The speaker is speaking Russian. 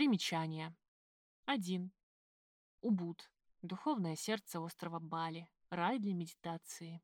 Примечание. 1. Убуд. Духовное сердце острова Бали. Рай для медитации.